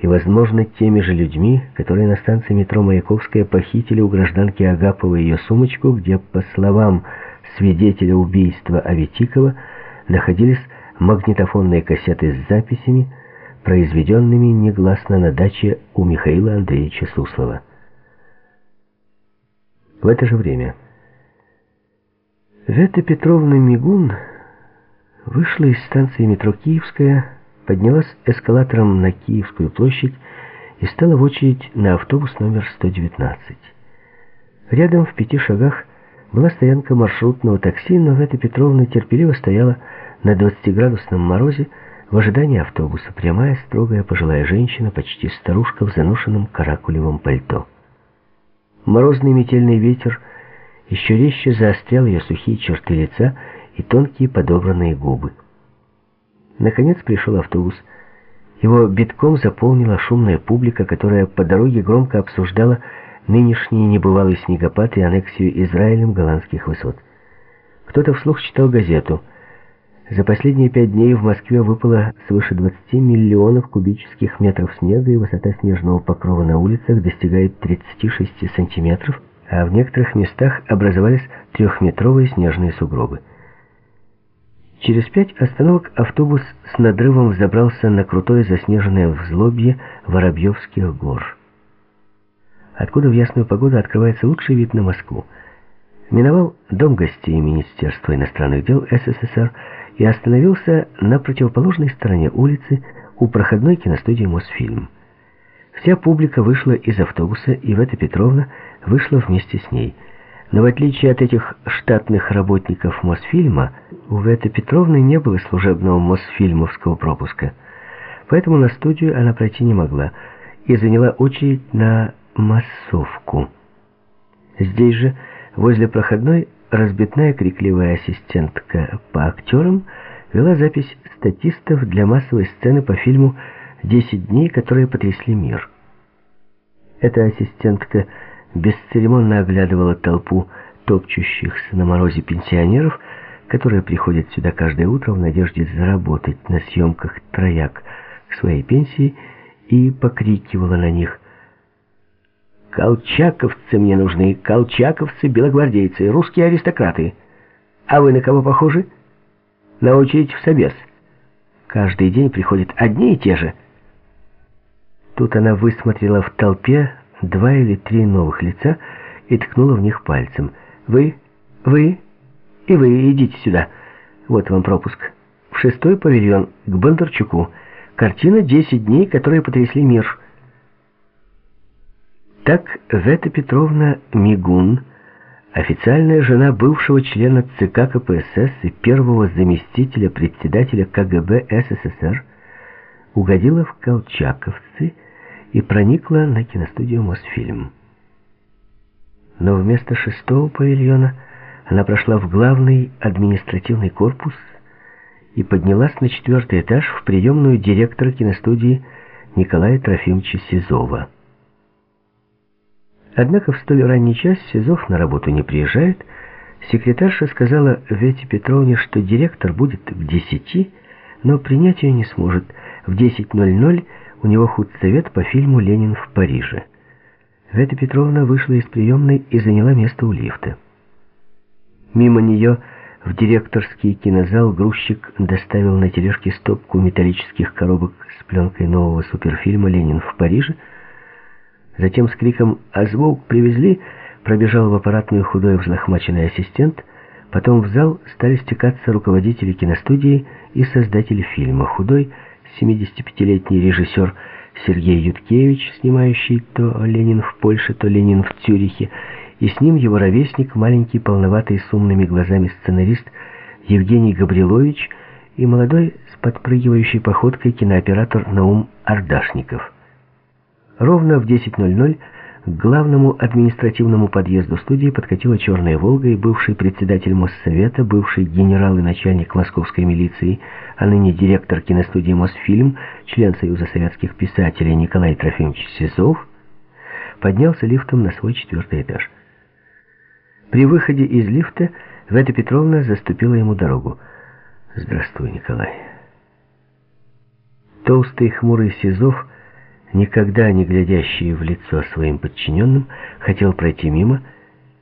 и, возможно, теми же людьми, которые на станции метро Маяковская похитили у гражданки Агаповой ее сумочку, где, по словам свидетеля убийства Аветикова, находились магнитофонные кассеты с записями, произведенными негласно на даче у Михаила Андреевича Суслова. В это же время Вета Петровна Мигун вышла из станции метро «Киевская», поднялась эскалатором на Киевскую площадь и стала в очередь на автобус номер 119. Рядом в пяти шагах была стоянка маршрутного такси, но Вета Петровна терпеливо стояла на 20-градусном морозе в ожидании автобуса, прямая, строгая пожилая женщина, почти старушка в заношенном каракулевом пальто. Морозный метельный ветер еще резче заострял ее сухие черты лица и тонкие подобранные губы. Наконец пришел автобус. Его битком заполнила шумная публика, которая по дороге громко обсуждала нынешний небывалый снегопад и аннексию Израилем голландских высот. Кто-то вслух читал газету. За последние пять дней в Москве выпало свыше 20 миллионов кубических метров снега, и высота снежного покрова на улицах достигает 36 сантиметров, а в некоторых местах образовались трехметровые снежные сугробы. Через пять остановок автобус с надрывом взобрался на крутое заснеженное взлобье Воробьевских гор. Откуда в ясную погоду открывается лучший вид на Москву. Миновал дом гостей Министерства иностранных дел СССР и остановился на противоположной стороне улицы у проходной киностудии «Мосфильм». Вся публика вышла из автобуса, и Вета Петровна вышла вместе с ней – но в отличие от этих штатных работников Мосфильма, у Веты Петровны не было служебного Мосфильмовского пропуска. Поэтому на студию она пройти не могла и заняла очередь на массовку. Здесь же, возле проходной, разбитная крикливая ассистентка по актерам вела запись статистов для массовой сцены по фильму «Десять дней, которые потрясли мир». Эта ассистентка бесцеремонно оглядывала толпу топчущихся на морозе пенсионеров, которые приходят сюда каждое утро в надежде заработать на съемках трояк к своей пенсии, и покрикивала на них «Колчаковцы мне нужны, колчаковцы, белогвардейцы, русские аристократы. А вы на кого похожи? На очередь в собес. Каждый день приходят одни и те же». Тут она высмотрела в толпе два или три новых лица и ткнула в них пальцем. «Вы, вы и вы идите сюда. Вот вам пропуск. В шестой павильон к Бондарчуку. Картина «Десять дней, которые потрясли мир». Так Вета Петровна Мигун, официальная жена бывшего члена ЦК КПСС и первого заместителя председателя КГБ СССР, угодила в Колчаковцы и проникла на киностудию «Мосфильм». Но вместо шестого павильона она прошла в главный административный корпус и поднялась на четвертый этаж в приемную директора киностудии Николая Трофимовича Сизова. Однако в столь ранний час Сизов на работу не приезжает. Секретарша сказала Вете Петровне, что директор будет к десяти, но принять ее не сможет. В 10.00 у него худсовет по фильму «Ленин в Париже». Вета Петровна вышла из приемной и заняла место у лифта. Мимо нее в директорский кинозал грузчик доставил на тележке стопку металлических коробок с пленкой нового суперфильма «Ленин в Париже». Затем с криком «А звук привезли!» пробежал в аппаратную худой взлохмаченный ассистент. Потом в зал стали стекаться руководители киностудии и создатели фильма. Худой 75-летний режиссер Сергей Юткевич, снимающий то «Ленин в Польше», то «Ленин в Цюрихе», и с ним его ровесник, маленький, полноватый, с умными глазами сценарист Евгений Габрилович и молодой, с подпрыгивающей походкой кинооператор Наум Ардашников. Ровно в 10.00 к главному административному подъезду студии подкатила «Черная Волга», и бывший председатель Моссовета, бывший генерал и начальник московской милиции, а ныне директор киностудии «Мосфильм», член Союза советских писателей Николай Трофимович Сизов, поднялся лифтом на свой четвертый этаж. При выходе из лифта Вета Петровна заступила ему дорогу. «Здравствуй, Николай». Толстый хмурый Сизов никогда не глядящий в лицо своим подчиненным, хотел пройти мимо